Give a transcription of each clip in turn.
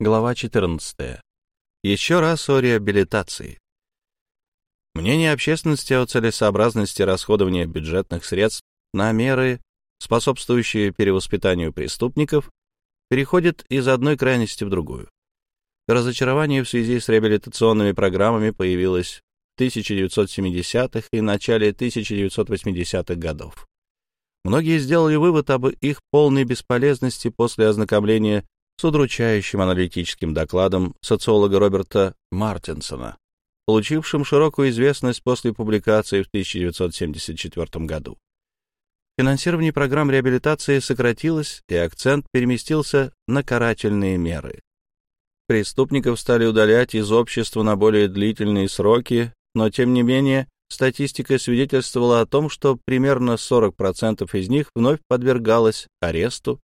Глава 14. Еще раз о реабилитации. Мнение общественности о целесообразности расходования бюджетных средств на меры, способствующие перевоспитанию преступников, переходит из одной крайности в другую. Разочарование в связи с реабилитационными программами появилось в 1970-х и начале 1980-х годов. Многие сделали вывод об их полной бесполезности после ознакомления с удручающим аналитическим докладом социолога Роберта Мартинсона, получившим широкую известность после публикации в 1974 году. Финансирование программ реабилитации сократилось, и акцент переместился на карательные меры. Преступников стали удалять из общества на более длительные сроки, но, тем не менее, статистика свидетельствовала о том, что примерно 40% из них вновь подвергалось аресту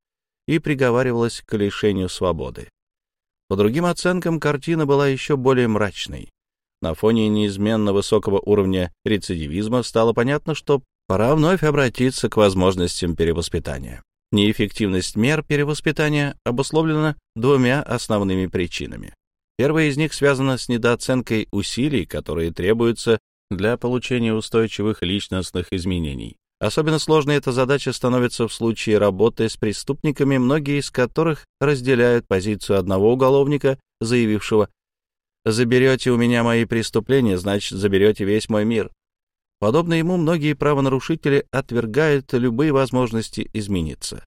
и приговаривалась к лишению свободы. По другим оценкам, картина была еще более мрачной. На фоне неизменно высокого уровня рецидивизма стало понятно, что пора вновь обратиться к возможностям перевоспитания. Неэффективность мер перевоспитания обусловлена двумя основными причинами. Первая из них связана с недооценкой усилий, которые требуются для получения устойчивых личностных изменений. Особенно сложной эта задача становится в случае работы с преступниками, многие из которых разделяют позицию одного уголовника, заявившего «Заберете у меня мои преступления, значит, заберете весь мой мир». Подобно ему, многие правонарушители отвергают любые возможности измениться.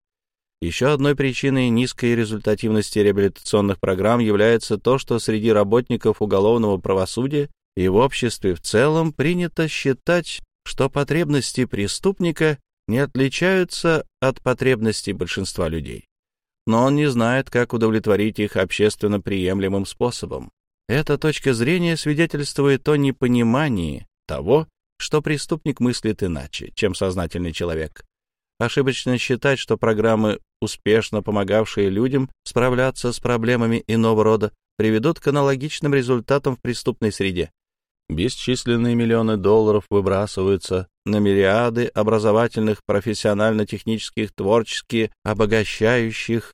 Еще одной причиной низкой результативности реабилитационных программ является то, что среди работников уголовного правосудия и в обществе в целом принято считать что потребности преступника не отличаются от потребностей большинства людей. Но он не знает, как удовлетворить их общественно приемлемым способом. Эта точка зрения свидетельствует о непонимании того, что преступник мыслит иначе, чем сознательный человек. Ошибочно считать, что программы, успешно помогавшие людям справляться с проблемами иного рода, приведут к аналогичным результатам в преступной среде. Бесчисленные миллионы долларов выбрасываются на мириады образовательных, профессионально-технических, творческих, обогащающих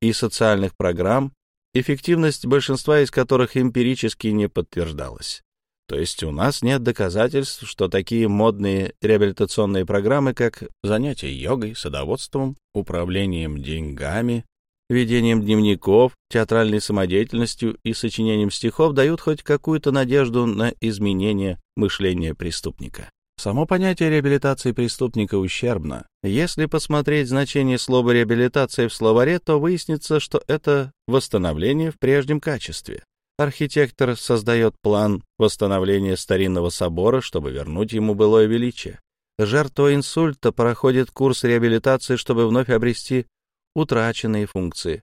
и социальных программ, эффективность большинства из которых эмпирически не подтверждалась. То есть у нас нет доказательств, что такие модные реабилитационные программы, как занятия йогой, садоводством, управлением деньгами, ведением дневников, театральной самодеятельностью и сочинением стихов дают хоть какую-то надежду на изменение мышления преступника. Само понятие реабилитации преступника ущербно. Если посмотреть значение слова «реабилитация» в словаре, то выяснится, что это восстановление в прежнем качестве. Архитектор создает план восстановления старинного собора, чтобы вернуть ему былое величие. Жертва инсульта проходит курс реабилитации, чтобы вновь обрести утраченные функции.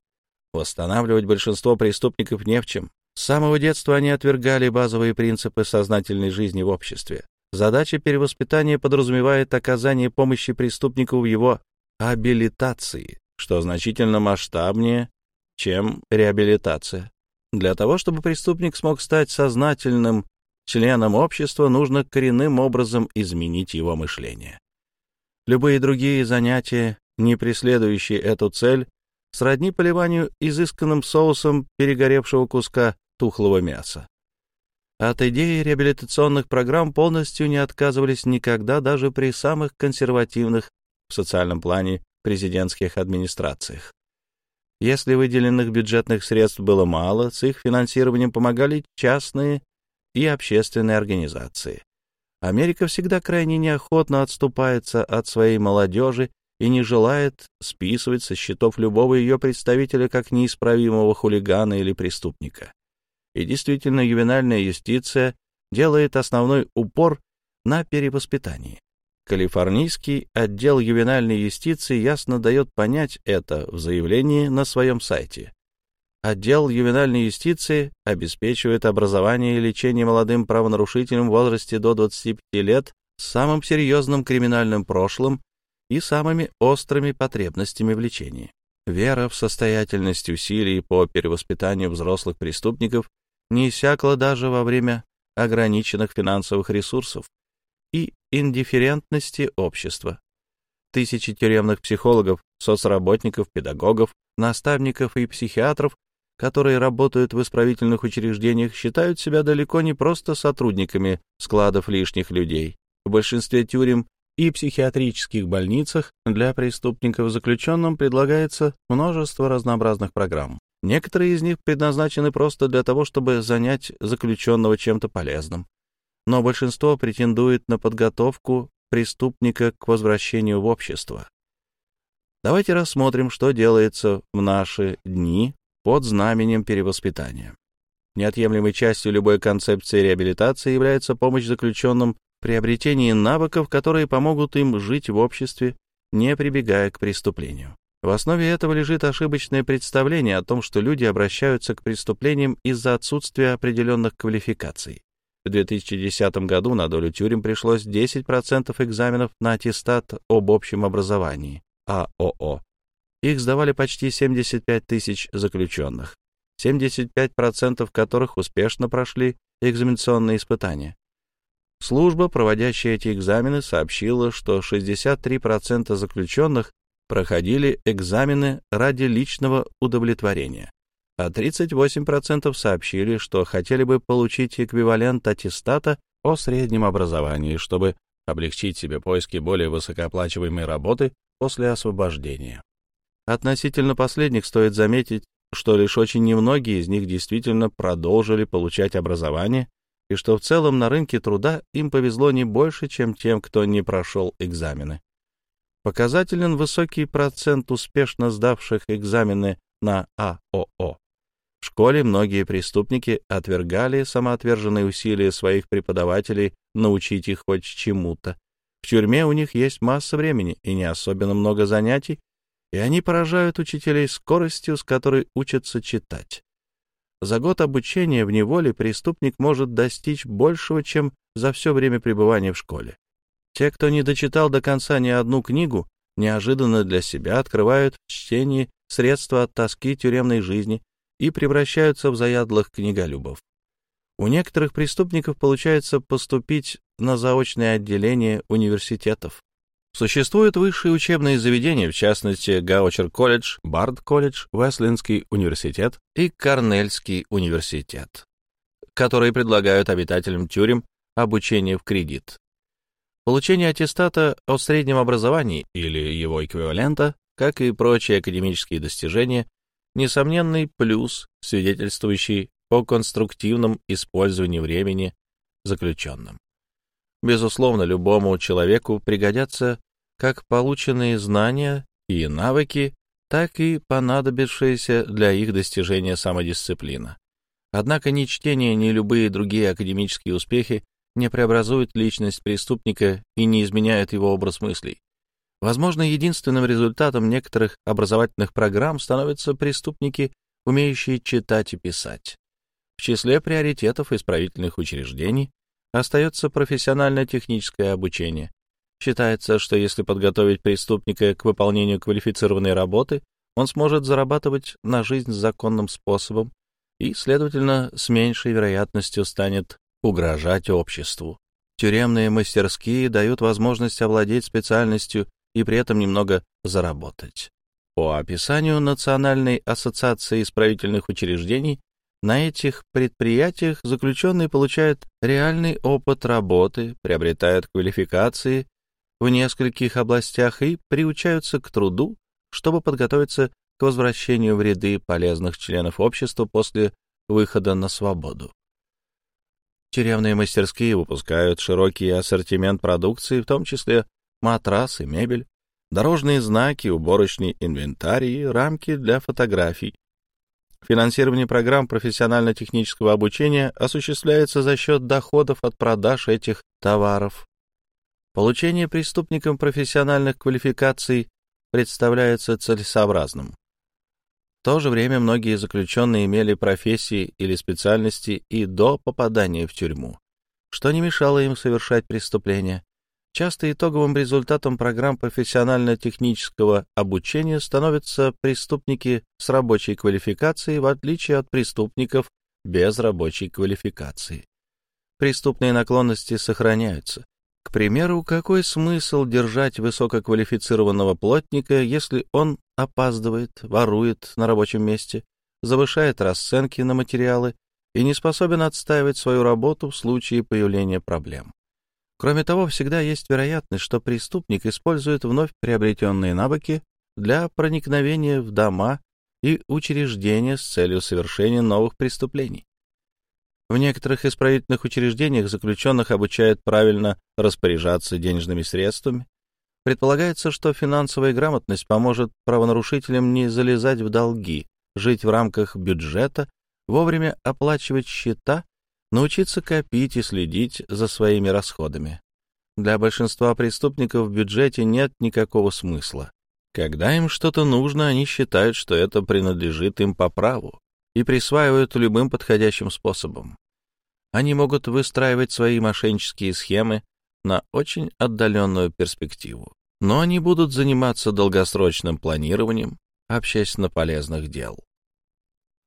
Восстанавливать большинство преступников не в чем. С самого детства они отвергали базовые принципы сознательной жизни в обществе. Задача перевоспитания подразумевает оказание помощи преступнику в его абилитации, что значительно масштабнее, чем реабилитация. Для того, чтобы преступник смог стать сознательным членом общества, нужно коренным образом изменить его мышление. Любые другие занятия не преследующий эту цель, сродни поливанию изысканным соусом перегоревшего куска тухлого мяса. От идеи реабилитационных программ полностью не отказывались никогда даже при самых консервативных в социальном плане президентских администрациях. Если выделенных бюджетных средств было мало, с их финансированием помогали частные и общественные организации. Америка всегда крайне неохотно отступается от своей молодежи и не желает списывать со счетов любого ее представителя как неисправимого хулигана или преступника. И действительно, ювенальная юстиция делает основной упор на перевоспитании. Калифорнийский отдел ювенальной юстиции ясно дает понять это в заявлении на своем сайте. Отдел ювенальной юстиции обеспечивает образование и лечение молодым правонарушителям в возрасте до 25 лет с самым серьезным криминальным прошлым и самыми острыми потребностями в лечении. Вера в состоятельность усилий по перевоспитанию взрослых преступников не иссякла даже во время ограниченных финансовых ресурсов и индифферентности общества. Тысячи тюремных психологов, соцработников, педагогов, наставников и психиатров которые работают в исправительных учреждениях, считают себя далеко не просто сотрудниками складов лишних людей. В большинстве тюрем и психиатрических больницах для преступников заключенным предлагается множество разнообразных программ. Некоторые из них предназначены просто для того, чтобы занять заключенного чем-то полезным. Но большинство претендует на подготовку преступника к возвращению в общество. Давайте рассмотрим, что делается в наши дни под знаменем перевоспитания. Неотъемлемой частью любой концепции реабилитации является помощь заключенным приобретении навыков, которые помогут им жить в обществе, не прибегая к преступлению. В основе этого лежит ошибочное представление о том, что люди обращаются к преступлениям из-за отсутствия определенных квалификаций. В 2010 году на долю тюрем пришлось 10% экзаменов на аттестат об общем образовании, АОО. Их сдавали почти 75 тысяч заключенных, 75% которых успешно прошли экзаменационные испытания. Служба, проводящая эти экзамены, сообщила, что 63% заключенных проходили экзамены ради личного удовлетворения, а 38% сообщили, что хотели бы получить эквивалент аттестата о среднем образовании, чтобы облегчить себе поиски более высокооплачиваемой работы после освобождения. Относительно последних стоит заметить, что лишь очень немногие из них действительно продолжили получать образование, и что в целом на рынке труда им повезло не больше, чем тем, кто не прошел экзамены. Показателен высокий процент успешно сдавших экзамены на АОО. В школе многие преступники отвергали самоотверженные усилия своих преподавателей научить их хоть чему-то. В тюрьме у них есть масса времени и не особенно много занятий, и они поражают учителей скоростью, с которой учатся читать. За год обучения в неволе преступник может достичь большего, чем за все время пребывания в школе. Те, кто не дочитал до конца ни одну книгу, неожиданно для себя открывают в чтении средства от тоски тюремной жизни и превращаются в заядлых книголюбов. У некоторых преступников получается поступить на заочное отделение университетов. Существуют высшие учебные заведения, в частности, Гаучер-колледж, Бард-колледж, Уэслинский университет и Корнельский университет, которые предлагают обитателям тюрем обучение в кредит. Получение аттестата о среднем образовании или его эквивалента, как и прочие академические достижения, несомненный плюс, свидетельствующий о конструктивном использовании времени заключенным. Безусловно, любому человеку пригодятся как полученные знания и навыки, так и понадобившаяся для их достижения самодисциплина. Однако ни чтение, ни любые другие академические успехи не преобразуют личность преступника и не изменяют его образ мыслей. Возможно, единственным результатом некоторых образовательных программ становятся преступники, умеющие читать и писать. В числе приоритетов исправительных учреждений остается профессионально-техническое обучение. Считается, что если подготовить преступника к выполнению квалифицированной работы, он сможет зарабатывать на жизнь законным способом и, следовательно, с меньшей вероятностью станет угрожать обществу. Тюремные мастерские дают возможность овладеть специальностью и при этом немного заработать. По описанию Национальной ассоциации исправительных учреждений, на этих предприятиях заключенные получают реальный опыт работы, приобретают квалификации в нескольких областях и приучаются к труду, чтобы подготовиться к возвращению в ряды полезных членов общества после выхода на свободу. Тюремные мастерские выпускают широкий ассортимент продукции, в том числе матрасы, мебель, дорожные знаки, уборочный инвентарь и рамки для фотографий. Финансирование программ профессионально-технического обучения осуществляется за счет доходов от продаж этих товаров. Получение преступникам профессиональных квалификаций представляется целесообразным. В то же время многие заключенные имели профессии или специальности и до попадания в тюрьму, что не мешало им совершать преступления. Часто итоговым результатом программ профессионально-технического обучения становятся преступники с рабочей квалификацией, в отличие от преступников без рабочей квалификации. Преступные наклонности сохраняются, к примеру, какой смысл держать высококвалифицированного плотника, если он опаздывает, ворует на рабочем месте, завышает расценки на материалы и не способен отстаивать свою работу в случае появления проблем. Кроме того, всегда есть вероятность, что преступник использует вновь приобретенные навыки для проникновения в дома и учреждения с целью совершения новых преступлений. В некоторых исправительных учреждениях заключенных обучают правильно распоряжаться денежными средствами. Предполагается, что финансовая грамотность поможет правонарушителям не залезать в долги, жить в рамках бюджета, вовремя оплачивать счета, научиться копить и следить за своими расходами. Для большинства преступников в бюджете нет никакого смысла. Когда им что-то нужно, они считают, что это принадлежит им по праву и присваивают любым подходящим способом. Они могут выстраивать свои мошеннические схемы на очень отдаленную перспективу, но они будут заниматься долгосрочным планированием общественно полезных дел.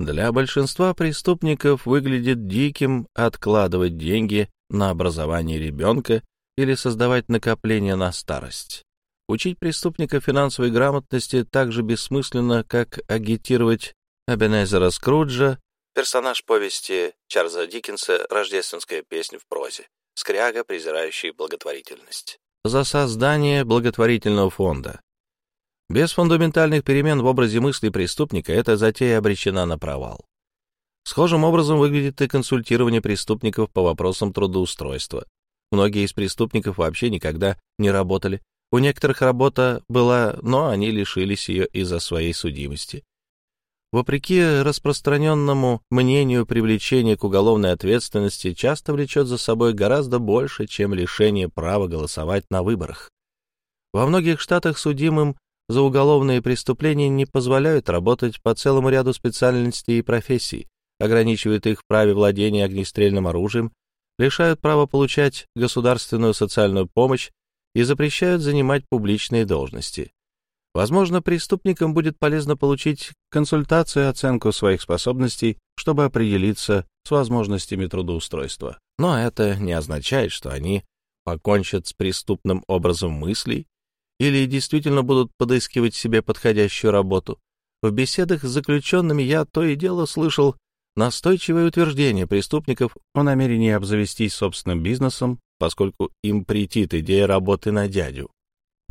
Для большинства преступников выглядит диким откладывать деньги на образование ребенка или создавать накопления на старость. Учить преступника финансовой грамотности так же бессмысленно, как агитировать Абенезера Скруджа, персонаж повести Чарльза Диккенса «Рождественская песня в прозе», скряга, презирающий благотворительность, за создание благотворительного фонда. Без фундаментальных перемен в образе мысли преступника эта затея обречена на провал. Схожим образом выглядит и консультирование преступников по вопросам трудоустройства. Многие из преступников вообще никогда не работали. У некоторых работа была, но они лишились ее из-за своей судимости. Вопреки распространенному мнению, привлечение к уголовной ответственности часто влечет за собой гораздо больше, чем лишение права голосовать на выборах. Во многих штатах судимым за уголовные преступления не позволяют работать по целому ряду специальностей и профессий, ограничивают их в праве владения огнестрельным оружием, лишают права получать государственную социальную помощь и запрещают занимать публичные должности. Возможно, преступникам будет полезно получить консультацию и оценку своих способностей, чтобы определиться с возможностями трудоустройства. Но это не означает, что они покончат с преступным образом мыслей или действительно будут подыскивать себе подходящую работу. В беседах с заключенными я то и дело слышал настойчивое утверждение преступников о намерении обзавестись собственным бизнесом, поскольку им претит идея работы на дядю.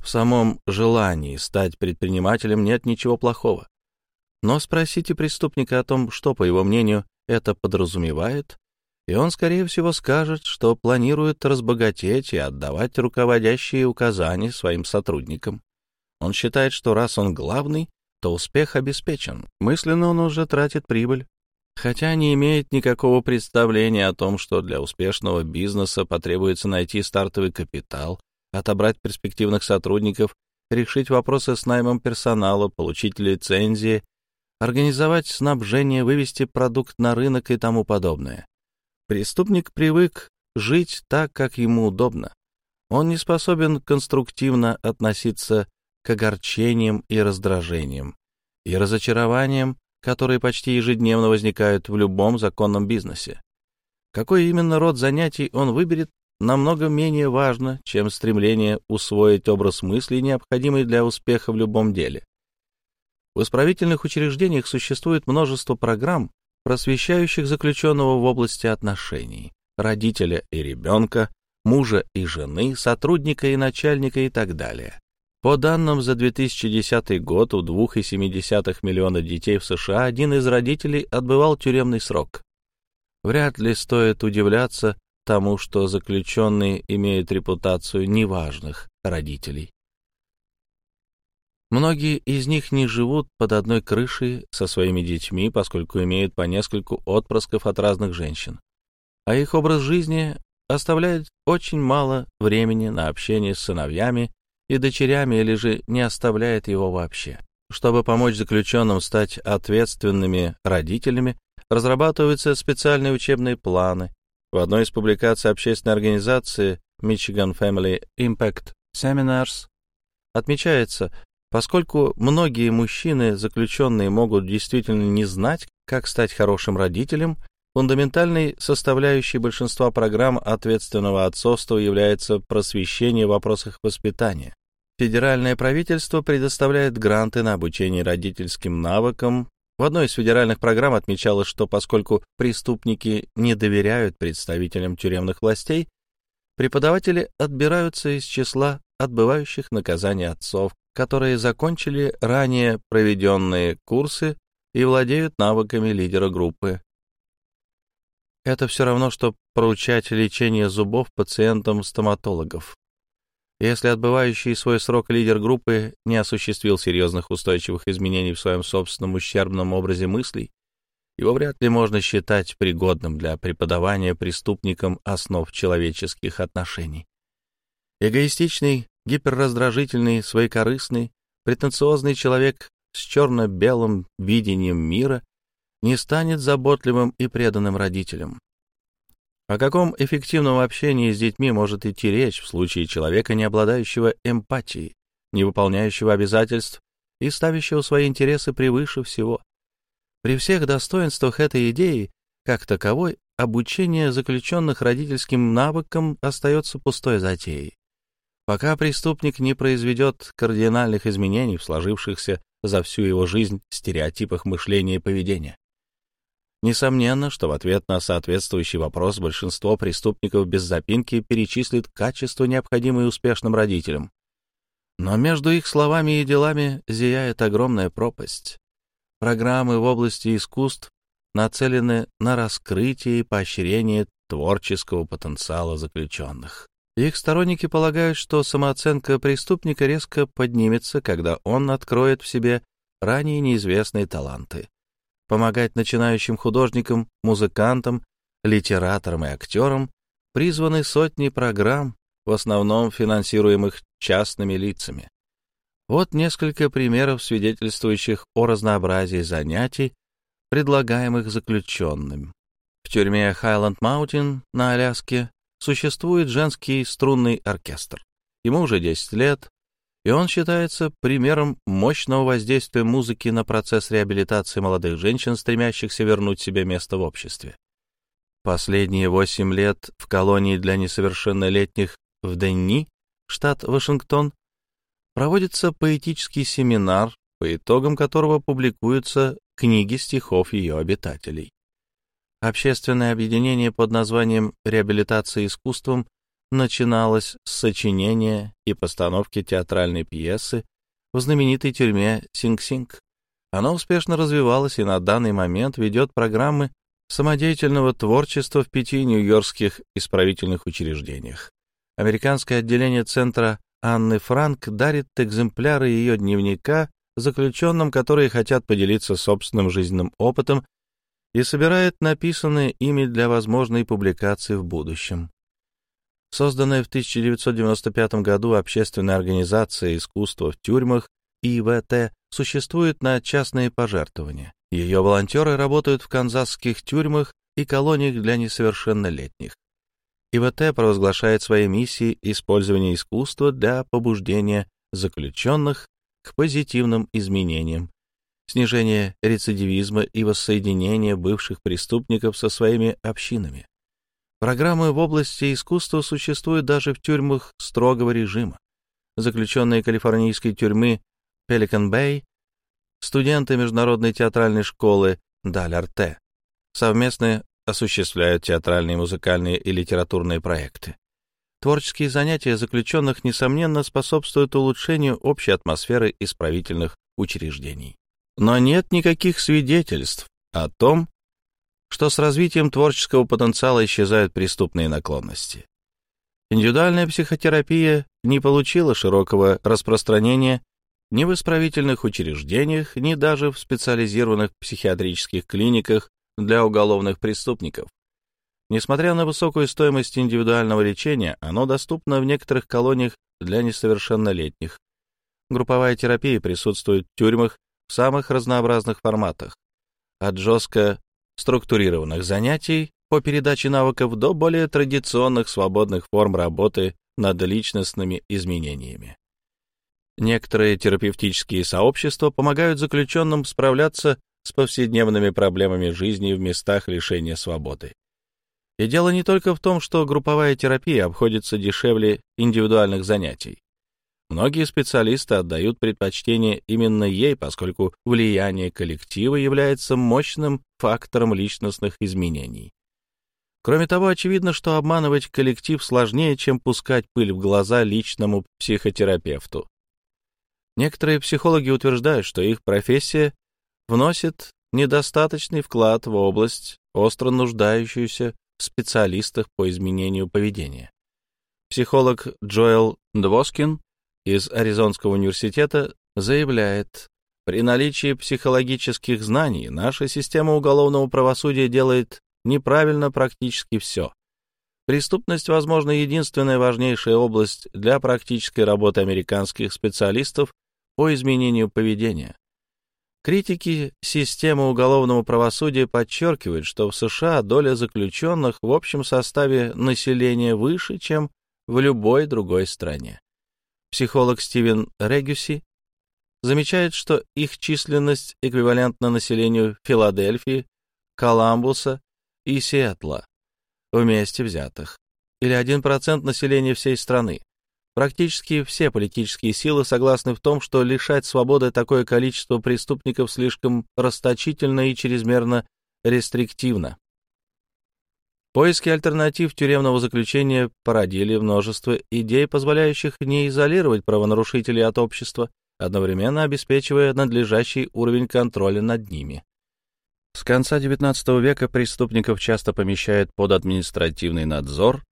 В самом желании стать предпринимателем нет ничего плохого. Но спросите преступника о том, что, по его мнению, это подразумевает, и он, скорее всего, скажет, что планирует разбогатеть и отдавать руководящие указания своим сотрудникам. Он считает, что раз он главный, то успех обеспечен. Мысленно он уже тратит прибыль, хотя не имеет никакого представления о том, что для успешного бизнеса потребуется найти стартовый капитал, отобрать перспективных сотрудников, решить вопросы с наймом персонала, получить лицензии, организовать снабжение, вывести продукт на рынок и тому подобное. Преступник привык жить так, как ему удобно. Он не способен конструктивно относиться к огорчениям и раздражениям, и разочарованиям, которые почти ежедневно возникают в любом законном бизнесе. Какой именно род занятий он выберет, намного менее важно, чем стремление усвоить образ мысли, необходимый для успеха в любом деле. В исправительных учреждениях существует множество программ, просвещающих заключенного в области отношений, родителя и ребенка, мужа и жены, сотрудника и начальника и так далее. По данным за 2010 год у 2,7 миллиона детей в США один из родителей отбывал тюремный срок. Вряд ли стоит удивляться тому, что заключенные имеют репутацию неважных родителей. Многие из них не живут под одной крышей со своими детьми, поскольку имеют по нескольку отпрысков от разных женщин. А их образ жизни оставляет очень мало времени на общение с сыновьями и дочерями или же не оставляет его вообще. Чтобы помочь заключенным стать ответственными родителями, разрабатываются специальные учебные планы. В одной из публикаций общественной организации Michigan Family Impact Seminars отмечается, Поскольку многие мужчины, заключенные, могут действительно не знать, как стать хорошим родителем, фундаментальной составляющей большинства программ ответственного отцовства является просвещение в вопросах воспитания. Федеральное правительство предоставляет гранты на обучение родительским навыкам В одной из федеральных программ отмечалось, что поскольку преступники не доверяют представителям тюремных властей, преподаватели отбираются из числа отбывающих наказание отцов, которые закончили ранее проведенные курсы и владеют навыками лидера группы. Это все равно, что поручать лечение зубов пациентам стоматологов. Если отбывающий свой срок лидер группы не осуществил серьезных устойчивых изменений в своем собственном ущербном образе мыслей, его вряд ли можно считать пригодным для преподавания преступникам основ человеческих отношений. Эгоистичный, гиперраздражительный, своекорыстный, претенциозный человек с черно-белым видением мира не станет заботливым и преданным родителем. О каком эффективном общении с детьми может идти речь в случае человека, не обладающего эмпатией, не выполняющего обязательств и ставящего свои интересы превыше всего? При всех достоинствах этой идеи, как таковой, обучение заключенных родительским навыкам остается пустой затеей. Пока преступник не произведет кардинальных изменений в сложившихся за всю его жизнь стереотипах мышления и поведения. Несомненно, что в ответ на соответствующий вопрос большинство преступников без запинки перечислит качества, необходимые успешным родителям. Но между их словами и делами зияет огромная пропасть. Программы в области искусств нацелены на раскрытие и поощрение творческого потенциала заключенных. Их сторонники полагают, что самооценка преступника резко поднимется, когда он откроет в себе ранее неизвестные таланты помогать начинающим художникам, музыкантам, литераторам и актерам призваны сотни программ, в основном финансируемых частными лицами. Вот несколько примеров, свидетельствующих о разнообразии занятий, предлагаемых заключенным. В тюрьме Хайленд Маунтин на Аляске существует женский струнный оркестр. Ему уже 10 лет, и он считается примером мощного воздействия музыки на процесс реабилитации молодых женщин, стремящихся вернуть себе место в обществе. Последние восемь лет в колонии для несовершеннолетних в Денни, штат Вашингтон, проводится поэтический семинар, по итогам которого публикуются книги стихов ее обитателей. Общественное объединение под названием «Реабилитация искусством» начиналось с сочинения и постановки театральной пьесы в знаменитой тюрьме Синг-Синг. Она успешно развивалась и на данный момент ведет программы самодеятельного творчества в пяти нью-йоркских исправительных учреждениях. Американское отделение центра Анны Франк дарит экземпляры ее дневника заключенным, которые хотят поделиться собственным жизненным опытом и собирает написанные ими для возможной публикации в будущем. Созданная в 1995 году общественная организация искусства в тюрьмах ИВТ существует на частные пожертвования. Ее волонтеры работают в канзасских тюрьмах и колониях для несовершеннолетних. ИВТ провозглашает своей миссией использование искусства для побуждения заключенных к позитивным изменениям, снижения рецидивизма и воссоединения бывших преступников со своими общинами. Программы в области искусства существуют даже в тюрьмах строгого режима. Заключенные калифорнийской тюрьмы Пеликан-Бэй, студенты Международной театральной школы Даль-Арте совместно осуществляют театральные, музыкальные и литературные проекты. Творческие занятия заключенных, несомненно, способствуют улучшению общей атмосферы исправительных учреждений. Но нет никаких свидетельств о том, что с развитием творческого потенциала исчезают преступные наклонности. Индивидуальная психотерапия не получила широкого распространения ни в исправительных учреждениях, ни даже в специализированных психиатрических клиниках для уголовных преступников. Несмотря на высокую стоимость индивидуального лечения, оно доступно в некоторых колониях для несовершеннолетних. Групповая терапия присутствует в тюрьмах в самых разнообразных форматах, от жестко структурированных занятий по передаче навыков до более традиционных свободных форм работы над личностными изменениями. Некоторые терапевтические сообщества помогают заключенным справляться с повседневными проблемами жизни в местах лишения свободы. И дело не только в том, что групповая терапия обходится дешевле индивидуальных занятий. Многие специалисты отдают предпочтение именно ей, поскольку влияние коллектива является мощным фактором личностных изменений. Кроме того, очевидно, что обманывать коллектив сложнее, чем пускать пыль в глаза личному психотерапевту. Некоторые психологи утверждают, что их профессия вносит недостаточный вклад в область, остро нуждающуюся в специалистах по изменению поведения. Психолог Джоэл Двоскин из Аризонского университета заявляет, при наличии психологических знаний наша система уголовного правосудия делает неправильно практически все. Преступность, возможно, единственная важнейшая область для практической работы американских специалистов по изменению поведения. Критики системы уголовного правосудия подчеркивают, что в США доля заключенных в общем составе населения выше, чем в любой другой стране. Психолог Стивен Регюси замечает, что их численность эквивалентна населению Филадельфии, Коламбуса и Сиэтла, вместе взятых, или 1% населения всей страны. Практически все политические силы согласны в том, что лишать свободы такое количество преступников слишком расточительно и чрезмерно рестриктивно. Поиски альтернатив тюремного заключения породили множество идей, позволяющих не изолировать правонарушителей от общества, одновременно обеспечивая надлежащий уровень контроля над ними. С конца XIX века преступников часто помещают под административный надзор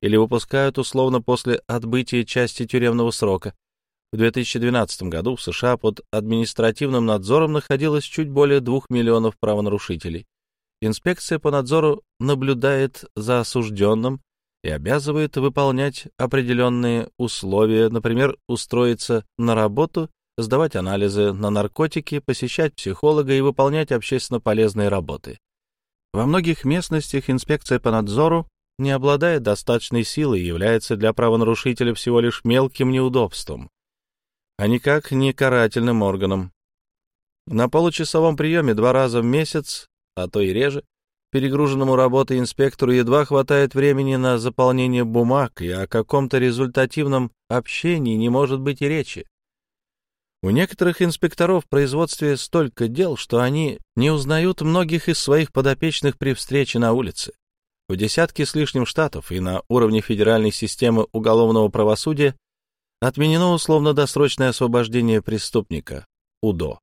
или выпускают условно после отбытия части тюремного срока. В 2012 году в США под административным надзором находилось чуть более 2 миллионов правонарушителей. Инспекция по надзору наблюдает за осужденным и обязывает выполнять определенные условия, например, устроиться на работу сдавать анализы на наркотики, посещать психолога и выполнять общественно полезные работы. Во многих местностях инспекция по надзору не обладает достаточной силой и является для правонарушителя всего лишь мелким неудобством, а никак не карательным органом. На получасовом приеме два раза в месяц, а то и реже, перегруженному работой инспектору едва хватает времени на заполнение бумаг, и о каком-то результативном общении не может быть и речи. У некоторых инспекторов в производстве столько дел, что они не узнают многих из своих подопечных при встрече на улице. В десятке с лишним штатов и на уровне федеральной системы уголовного правосудия отменено условно-досрочное освобождение преступника, УДО.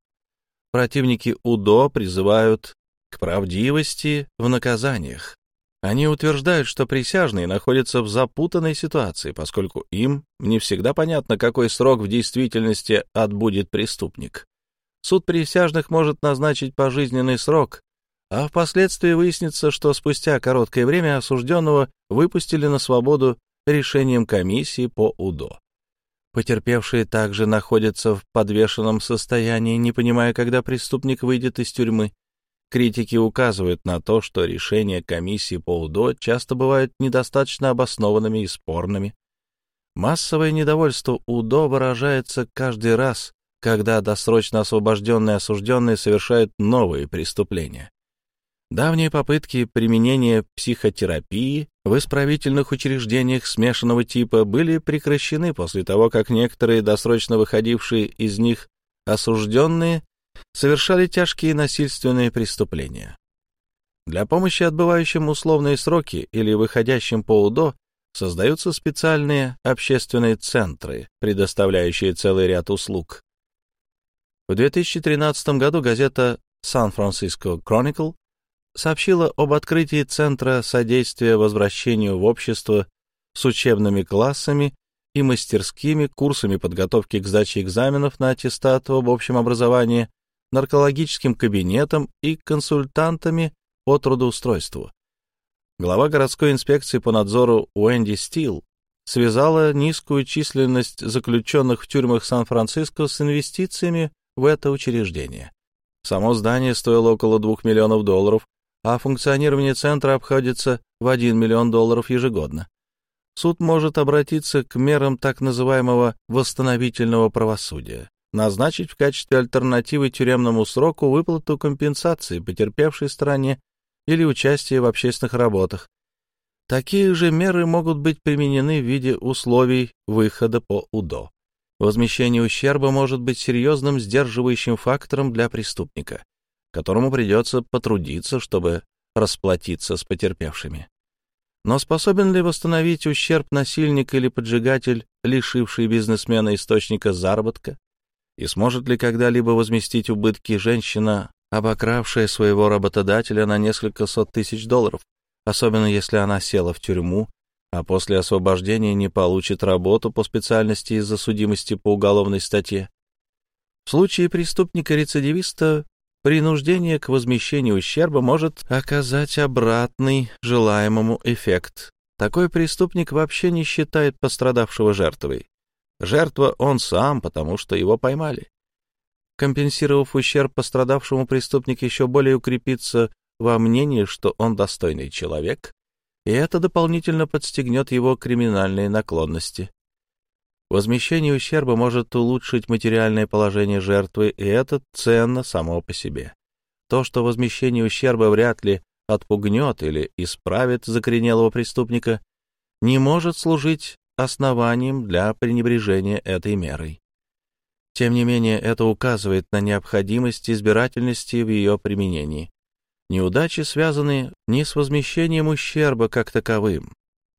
Противники УДО призывают к правдивости в наказаниях, они утверждают, что присяжные находятся в запутанной ситуации, поскольку им не всегда понятно, какой срок в действительности отбудет преступник. Суд присяжных может назначить пожизненный срок, а впоследствии выяснится, что спустя короткое время осужденного выпустили на свободу решением комиссии по УДО. Потерпевшие также находятся в подвешенном состоянии, не понимая, когда преступник выйдет из тюрьмы. Критики указывают на то, что решения комиссии по УДО часто бывают недостаточно обоснованными и спорными. Массовое недовольство УДО выражается каждый раз, когда досрочно освобожденные осужденные совершают новые преступления. Давние попытки применения психотерапии в исправительных учреждениях смешанного типа были прекращены после того, как некоторые досрочно выходившие из них осужденные совершали тяжкие насильственные преступления. Для помощи отбывающим условные сроки или выходящим по УДО создаются специальные общественные центры, предоставляющие целый ряд услуг. В 2013 году газета San-Francisco Chronicle сообщила об открытии Центра содействия возвращению в общество с учебными классами и мастерскими курсами подготовки к сдаче экзаменов на аттестат об общем образовании наркологическим кабинетом и консультантами по трудоустройству. Глава городской инспекции по надзору Уэнди Стил связала низкую численность заключенных в тюрьмах Сан-Франциско с инвестициями в это учреждение. Само здание стоило около 2 миллионов долларов, а функционирование центра обходится в 1 миллион долларов ежегодно. Суд может обратиться к мерам так называемого восстановительного правосудия назначить в качестве альтернативы тюремному сроку выплату компенсации потерпевшей стороне или участие в общественных работах. Такие же меры могут быть применены в виде условий выхода по УДО. Возмещение ущерба может быть серьезным сдерживающим фактором для преступника, которому придется потрудиться, чтобы расплатиться с потерпевшими. Но способен ли восстановить ущерб насильник или поджигатель, лишивший бизнесмена источника заработка? И сможет ли когда-либо возместить убытки женщина, обокравшая своего работодателя на несколько сот тысяч долларов, особенно если она села в тюрьму, а после освобождения не получит работу по специальности из-за судимости по уголовной статье? В случае преступника-рецидивиста принуждение к возмещению ущерба может оказать обратный желаемому эффект. Такой преступник вообще не считает пострадавшего жертвой. Жертва он сам, потому что его поймали. Компенсировав ущерб пострадавшему, преступник еще более укрепится во мнении, что он достойный человек, и это дополнительно подстегнет его криминальные наклонности. Возмещение ущерба может улучшить материальное положение жертвы, и это ценно само по себе. То, что возмещение ущерба вряд ли отпугнет или исправит закоренелого преступника, не может служить основанием для пренебрежения этой мерой. Тем не менее, это указывает на необходимость избирательности в ее применении. Неудачи связаны не с возмещением ущерба как таковым,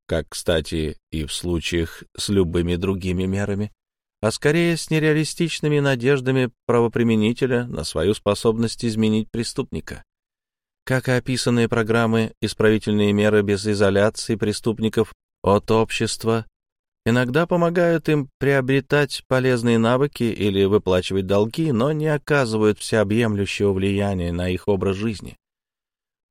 как, кстати, и в случаях с любыми другими мерами, а скорее с нереалистичными надеждами правоприменителя на свою способность изменить преступника. Как и описанные программы «Исправительные меры без изоляции преступников от общества» иногда помогают им приобретать полезные навыки или выплачивать долги, но не оказывают всеобъемлющего влияния на их образ жизни.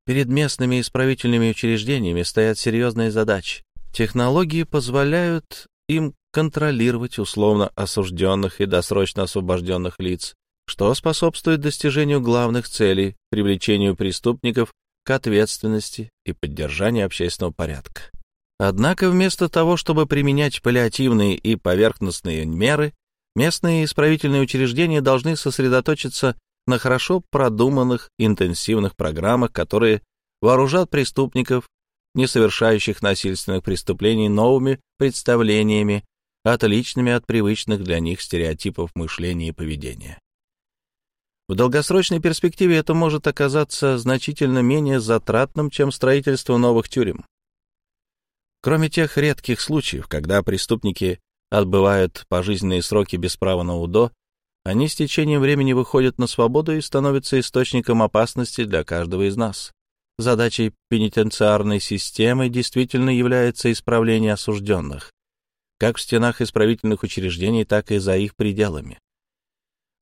Перед местными исправительными учреждениями стоят серьезные задачи. Технологии позволяют им контролировать условно осужденных и досрочно освобожденных лиц, что способствует достижению главных целей, привлечению преступников к ответственности и поддержанию общественного порядка. Однако вместо того, чтобы применять паллиативные и поверхностные меры, местные исправительные учреждения должны сосредоточиться на хорошо продуманных интенсивных программах, которые вооружат преступников не совершающих насильственных преступлений, новыми представлениями, отличными от привычных для них стереотипов мышления и поведения. В долгосрочной перспективе это может оказаться значительно менее затратным, чем строительство новых тюрем. Кроме тех редких случаев, когда преступники отбывают пожизненные сроки без права на УДО, они с течением времени выходят на свободу и становятся источником опасности для каждого из нас. Задачей пенитенциарной системы действительно является исправление осужденных, как в стенах исправительных учреждений, так и за их пределами.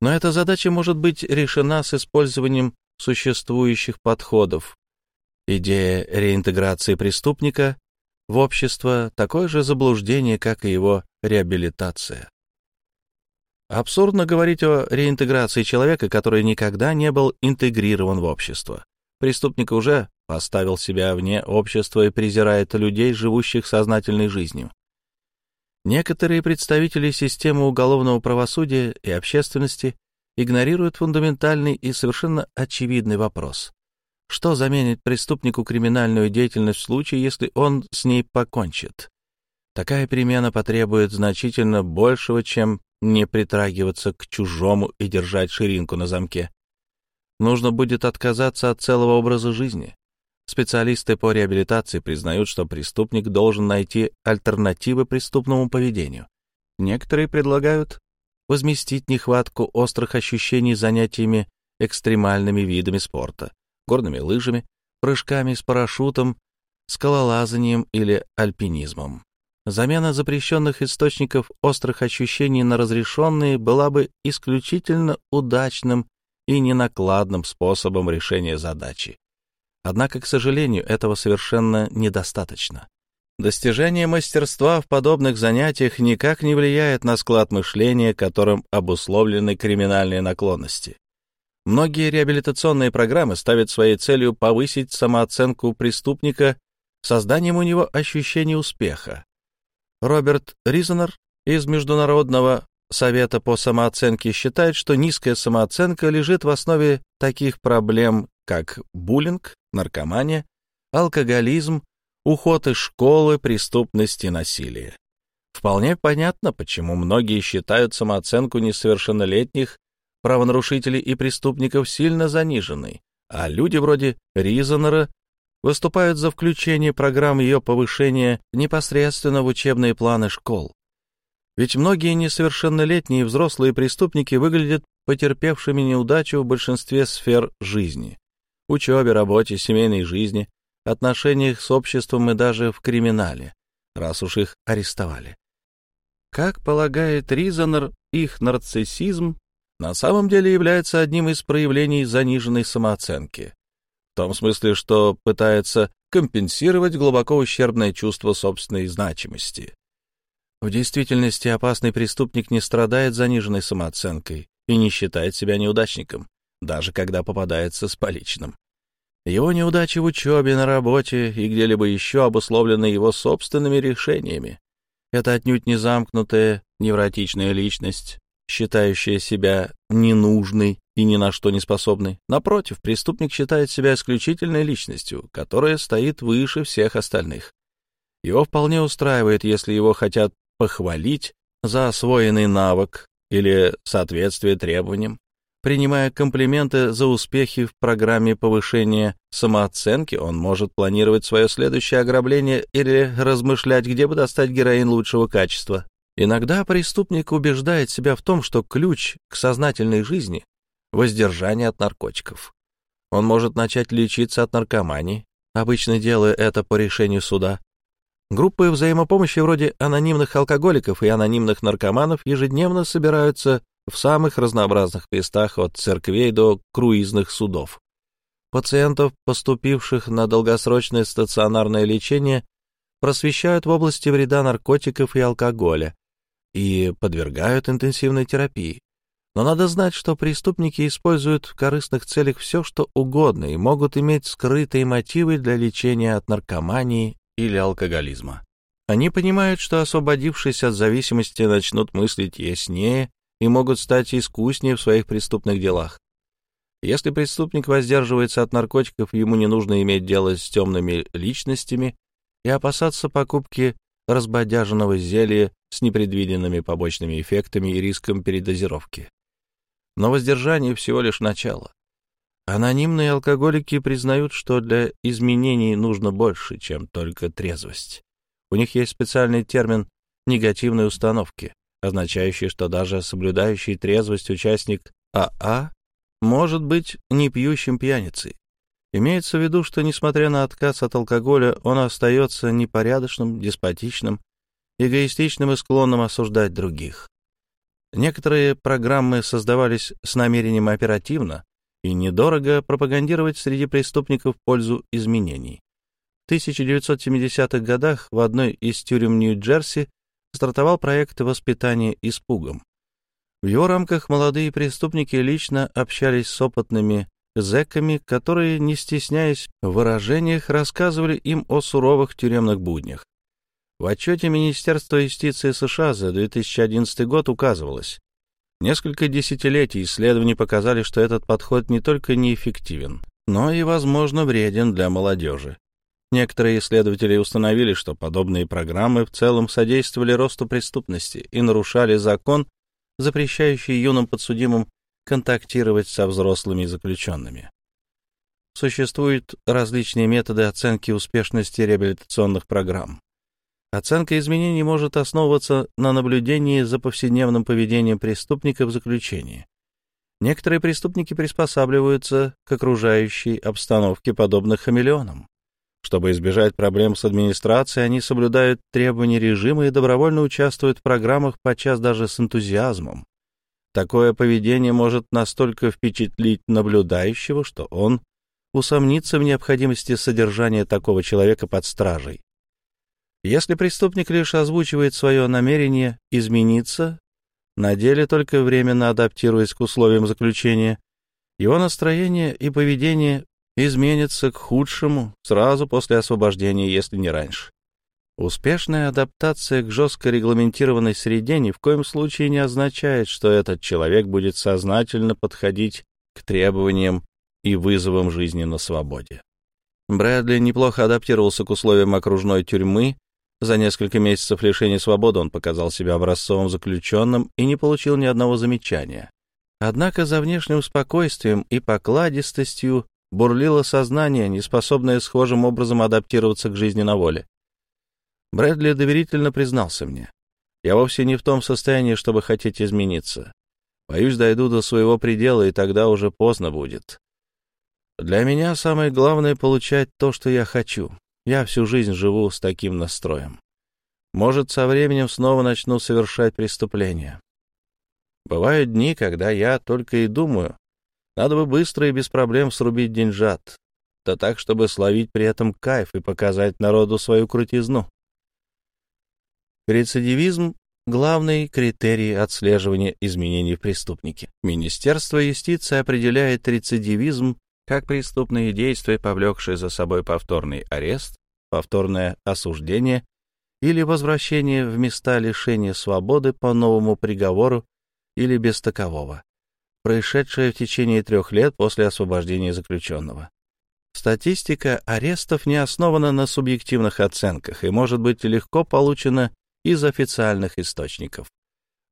Но эта задача может быть решена с использованием существующих подходов. Идея реинтеграции преступника в общество — такое же заблуждение, как и его реабилитация. Абсурдно говорить о реинтеграции человека, который никогда не был интегрирован в общество. Преступник уже поставил себя вне общества и презирает людей, живущих сознательной жизнью. Некоторые представители системы уголовного правосудия и общественности игнорируют фундаментальный и совершенно очевидный вопрос. Что заменит преступнику криминальную деятельность в случае, если он с ней покончит? Такая перемена потребует значительно большего, чем не притрагиваться к чужому и держать ширинку на замке. Нужно будет отказаться от целого образа жизни. Специалисты по реабилитации признают, что преступник должен найти альтернативы преступному поведению. Некоторые предлагают возместить нехватку острых ощущений занятиями экстремальными видами спорта, горными лыжами, прыжками с парашютом, скалолазанием или альпинизмом. Замена запрещенных источников острых ощущений на разрешенные была бы исключительно удачным и ненакладным способом решения задачи. Однако, к сожалению, этого совершенно недостаточно. Достижение мастерства в подобных занятиях никак не влияет на склад мышления, которым обусловлены криминальные наклонности. Многие реабилитационные программы ставят своей целью повысить самооценку преступника созданием у него ощущения успеха. Роберт Ризенер из Международного Совета по самооценке считает, что низкая самооценка лежит в основе таких проблем, как буллинг, наркомания, алкоголизм, уход из школы, преступность и насилие. Вполне понятно, почему многие считают самооценку несовершеннолетних правонарушителей и преступников сильно заниженной, а люди вроде Ризонера выступают за включение программ ее повышения непосредственно в учебные планы школ. Ведь многие несовершеннолетние взрослые преступники выглядят потерпевшими неудачу в большинстве сфер жизни — учебе, работе, семейной жизни, отношениях с обществом и даже в криминале, раз уж их арестовали. Как полагает Ризонер, их нарциссизм на самом деле является одним из проявлений заниженной самооценки. В том смысле, что пытается компенсировать глубоко ущербное чувство собственной значимости. В действительности опасный преступник не страдает заниженной самооценкой и не считает себя неудачником, даже когда попадается с поличным. Его неудачи в учебе, на работе и где-либо еще обусловлены его собственными решениями. Это отнюдь не замкнутая, невротичная личность, считающая себя ненужной и ни на что не способной. Напротив, преступник считает себя исключительной личностью, которая стоит выше всех остальных. Его вполне устраивает, если его хотят похвалить за освоенный навык или соответствие требованиям. Принимая комплименты за успехи в программе повышения самооценки, он может планировать свое следующее ограбление или размышлять, где бы достать героин лучшего качества. Иногда преступник убеждает себя в том, что ключ к сознательной жизни — воздержание от наркотиков. Он может начать лечиться от наркомании, обычно делая это по решению суда, Группы взаимопомощи вроде анонимных алкоголиков и анонимных наркоманов ежедневно собираются в самых разнообразных местах от церквей до круизных судов. Пациентов, поступивших на долгосрочное стационарное лечение, просвещают в области вреда наркотиков и алкоголя и подвергают интенсивной терапии. Но надо знать, что преступники используют в корыстных целях все, что угодно, и могут иметь скрытые мотивы для лечения от наркомании или алкоголизма. Они понимают, что, освободившись от зависимости, начнут мыслить яснее и могут стать искуснее в своих преступных делах. Если преступник воздерживается от наркотиков, ему не нужно иметь дело с темными личностями и опасаться покупки разбодяженного зелья с непредвиденными побочными эффектами и риском передозировки. Но воздержание всего лишь начало. Анонимные алкоголики признают, что для изменений нужно больше, чем только трезвость. У них есть специальный термин «негативной установки», означающий, что даже соблюдающий трезвость участник АА а может быть не пьющим пьяницей. Имеется в виду, что, несмотря на отказ от алкоголя, он остается непорядочным, деспотичным, эгоистичным и склонным осуждать других. Некоторые программы создавались с намерением оперативно, и недорого пропагандировать среди преступников пользу изменений. В 1970-х годах в одной из тюрем Нью-Джерси стартовал проект воспитания испугом. В его рамках молодые преступники лично общались с опытными зэками, которые, не стесняясь в выражениях, рассказывали им о суровых тюремных буднях. В отчете Министерства юстиции США за 2011 год указывалось, Несколько десятилетий исследований показали, что этот подход не только неэффективен, но и, возможно, вреден для молодежи. Некоторые исследователи установили, что подобные программы в целом содействовали росту преступности и нарушали закон, запрещающий юным подсудимым контактировать со взрослыми заключенными. Существуют различные методы оценки успешности реабилитационных программ. Оценка изменений может основываться на наблюдении за повседневным поведением преступника в заключении. Некоторые преступники приспосабливаются к окружающей обстановке, подобно хамелеонам. Чтобы избежать проблем с администрацией, они соблюдают требования режима и добровольно участвуют в программах, подчас даже с энтузиазмом. Такое поведение может настолько впечатлить наблюдающего, что он усомнится в необходимости содержания такого человека под стражей. Если преступник лишь озвучивает свое намерение измениться, на деле только временно адаптируясь к условиям заключения, его настроение и поведение изменятся к худшему сразу после освобождения, если не раньше. Успешная адаптация к жестко регламентированной среде ни в коем случае не означает, что этот человек будет сознательно подходить к требованиям и вызовам жизни на свободе. Брэдли неплохо адаптировался к условиям окружной тюрьмы За несколько месяцев лишения свободы он показал себя образцовым заключенным и не получил ни одного замечания. Однако за внешним спокойствием и покладистостью бурлило сознание, неспособное схожим образом адаптироваться к жизни на воле. Брэдли доверительно признался мне. «Я вовсе не в том состоянии, чтобы хотеть измениться. Боюсь, дойду до своего предела, и тогда уже поздно будет. Для меня самое главное — получать то, что я хочу. Я всю жизнь живу с таким настроем. Может, со временем снова начну совершать преступления. Бывают дни, когда я только и думаю, надо бы быстро и без проблем срубить деньжат, да так, чтобы словить при этом кайф и показать народу свою крутизну. Рецидивизм — главный критерий отслеживания изменений в преступнике. Министерство юстиции определяет рецидивизм как преступные действия, повлекшие за собой повторный арест, повторное осуждение или возвращение в места лишения свободы по новому приговору или без такового, происшедшее в течение трех лет после освобождения заключенного. Статистика арестов не основана на субъективных оценках и может быть легко получена из официальных источников.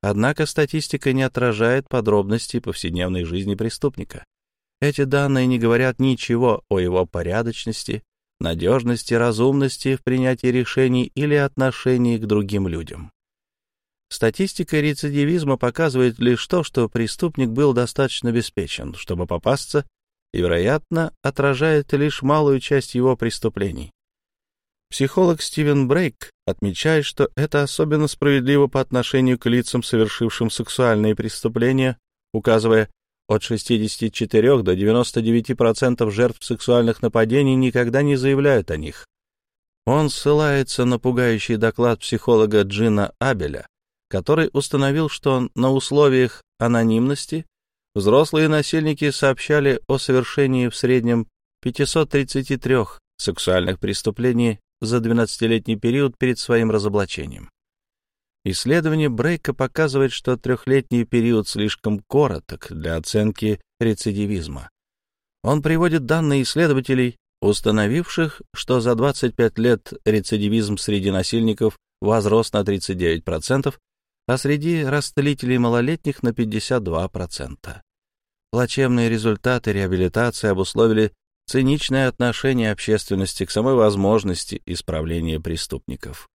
Однако статистика не отражает подробностей повседневной жизни преступника. Эти данные не говорят ничего о его порядочности, надежности, разумности в принятии решений или отношении к другим людям. Статистика рецидивизма показывает лишь то, что преступник был достаточно обеспечен, чтобы попасться, и, вероятно, отражает лишь малую часть его преступлений. Психолог Стивен Брейк отмечает, что это особенно справедливо по отношению к лицам, совершившим сексуальные преступления, указывая, от 64 до 99% жертв сексуальных нападений никогда не заявляют о них. Он ссылается на пугающий доклад психолога Джина Абеля, который установил, что на условиях анонимности взрослые насильники сообщали о совершении в среднем 533 сексуальных преступлений за 12-летний период перед своим разоблачением. Исследование Брейка показывает, что трехлетний период слишком короток для оценки рецидивизма. Он приводит данные исследователей, установивших, что за 25 лет рецидивизм среди насильников возрос на 39%, а среди растлителей малолетних на 52%. Плачевные результаты реабилитации обусловили циничное отношение общественности к самой возможности исправления преступников.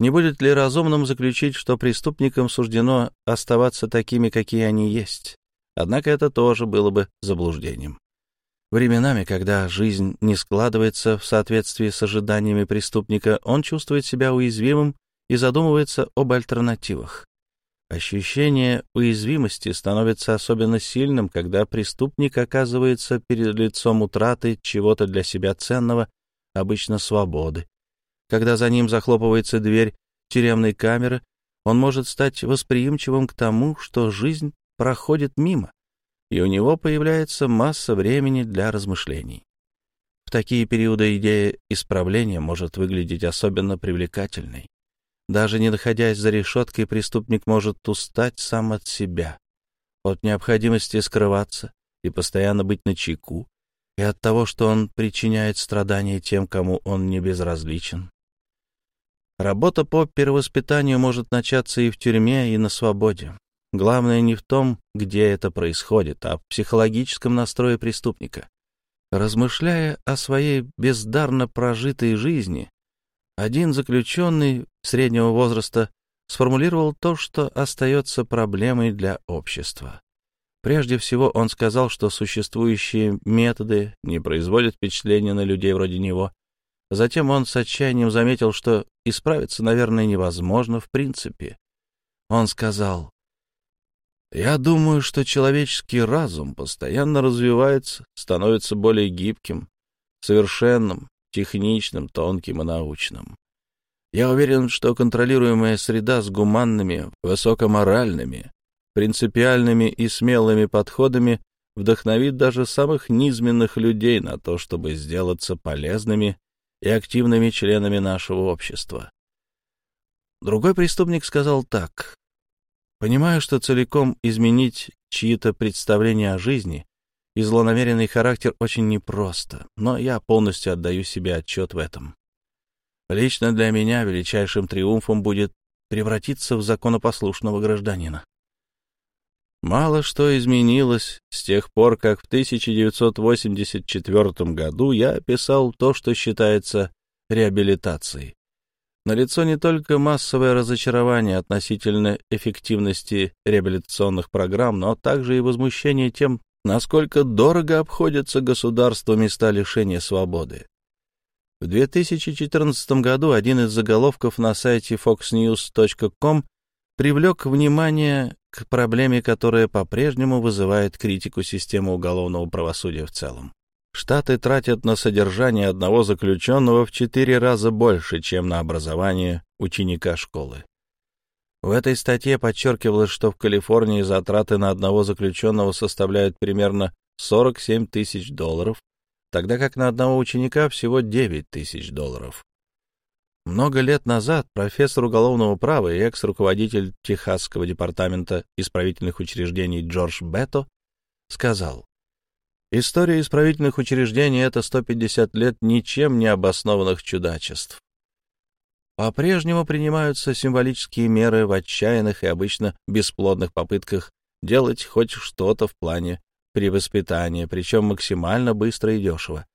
Не будет ли разумным заключить, что преступникам суждено оставаться такими, какие они есть? Однако это тоже было бы заблуждением. Временами, когда жизнь не складывается в соответствии с ожиданиями преступника, он чувствует себя уязвимым и задумывается об альтернативах. Ощущение уязвимости становится особенно сильным, когда преступник оказывается перед лицом утраты чего-то для себя ценного, обычно свободы. Когда за ним захлопывается дверь тюремной камеры, он может стать восприимчивым к тому, что жизнь проходит мимо, и у него появляется масса времени для размышлений. В такие периоды идея исправления может выглядеть особенно привлекательной. Даже не находясь за решеткой, преступник может устать сам от себя, от необходимости скрываться и постоянно быть на чеку, и от того, что он причиняет страдания тем, кому он не безразличен. Работа по перевоспитанию может начаться и в тюрьме, и на свободе. Главное не в том, где это происходит, а в психологическом настрое преступника. Размышляя о своей бездарно прожитой жизни, один заключенный среднего возраста сформулировал то, что остается проблемой для общества. Прежде всего он сказал, что существующие методы не производят впечатления на людей вроде него. Затем он с отчаянием заметил, что исправиться, наверное, невозможно в принципе. Он сказал, «Я думаю, что человеческий разум постоянно развивается, становится более гибким, совершенным, техничным, тонким и научным. Я уверен, что контролируемая среда с гуманными, высокоморальными, принципиальными и смелыми подходами вдохновит даже самых низменных людей на то, чтобы сделаться полезными и активными членами нашего общества. Другой преступник сказал так. «Понимаю, что целиком изменить чьи-то представления о жизни и злонамеренный характер очень непросто, но я полностью отдаю себе отчет в этом. Лично для меня величайшим триумфом будет превратиться в законопослушного гражданина. Мало что изменилось с тех пор, как в 1984 году я описал то, что считается реабилитацией. Налицо не только массовое разочарование относительно эффективности реабилитационных программ, но также и возмущение тем, насколько дорого обходятся государству места лишения свободы. В 2014 году один из заголовков на сайте foxnews.com привлек внимание к проблеме, которая по-прежнему вызывает критику системы уголовного правосудия в целом. Штаты тратят на содержание одного заключенного в четыре раза больше, чем на образование ученика школы. В этой статье подчеркивалось, что в Калифорнии затраты на одного заключенного составляют примерно 47 тысяч долларов, тогда как на одного ученика всего 9 тысяч долларов. Много лет назад профессор уголовного права и экс-руководитель Техасского департамента исправительных учреждений Джордж Бетто сказал, «История исправительных учреждений — это 150 лет ничем не обоснованных чудачеств. По-прежнему принимаются символические меры в отчаянных и обычно бесплодных попытках делать хоть что-то в плане перевоспитания, причем максимально быстро и дешево.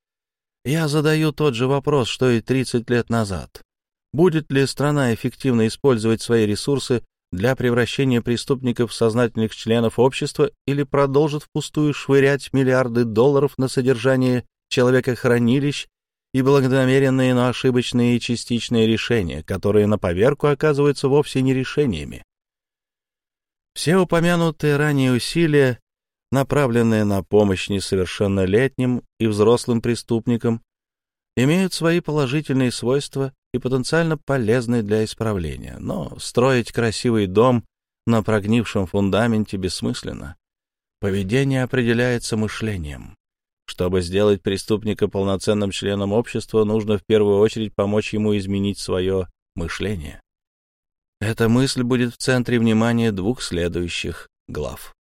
Я задаю тот же вопрос, что и 30 лет назад. Будет ли страна эффективно использовать свои ресурсы для превращения преступников в сознательных членов общества или продолжит впустую швырять миллиарды долларов на содержание человекохранилищ и благонамеренные, но ошибочные и частичные решения, которые на поверку оказываются вовсе не решениями. Все упомянутые ранее усилия, направленные на помощь несовершеннолетним и взрослым преступникам, имеют свои положительные свойства и потенциально полезны для исправления, но строить красивый дом на прогнившем фундаменте бессмысленно. Поведение определяется мышлением. Чтобы сделать преступника полноценным членом общества, нужно в первую очередь помочь ему изменить свое мышление. Эта мысль будет в центре внимания двух следующих глав.